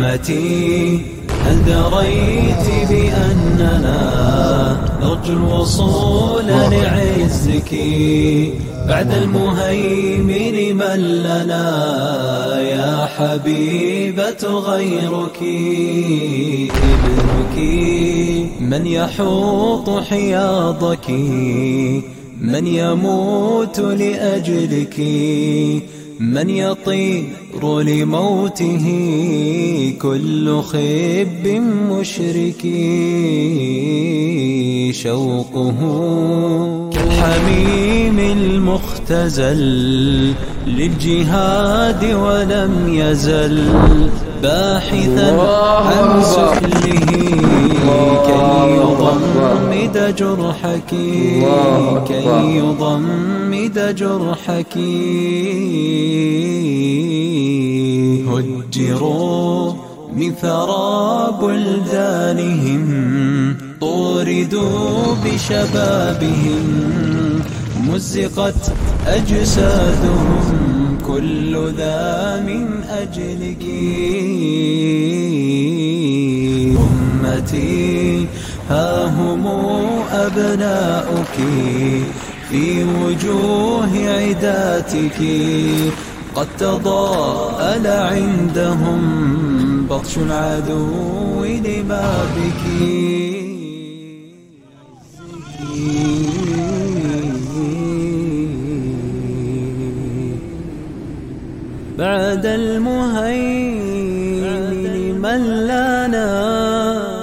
أمتي هل دريت بأننا نرجو الوصول لعزك؟ بعد المهيمن من لنا يا حبيبة غيرك؟ ابنك من يحوط حياضك؟ من يموت لأجلك؟ من يطير لموته كل خب مشرك شوقه كالحميم المختزل للجهاد ولم يزل باحثا عن سفله يضمد جرحك كي يضمد جرحك. هجروا من ثرى بلدانهم طوردوا بشبابهم. مزقت أجسادهم كل ذا من أجلك. أمتي ها هم أبناؤك في وجوه عداتك. قد تضاءل عندهم بطش العدو لما بك بعد المهيمن من لا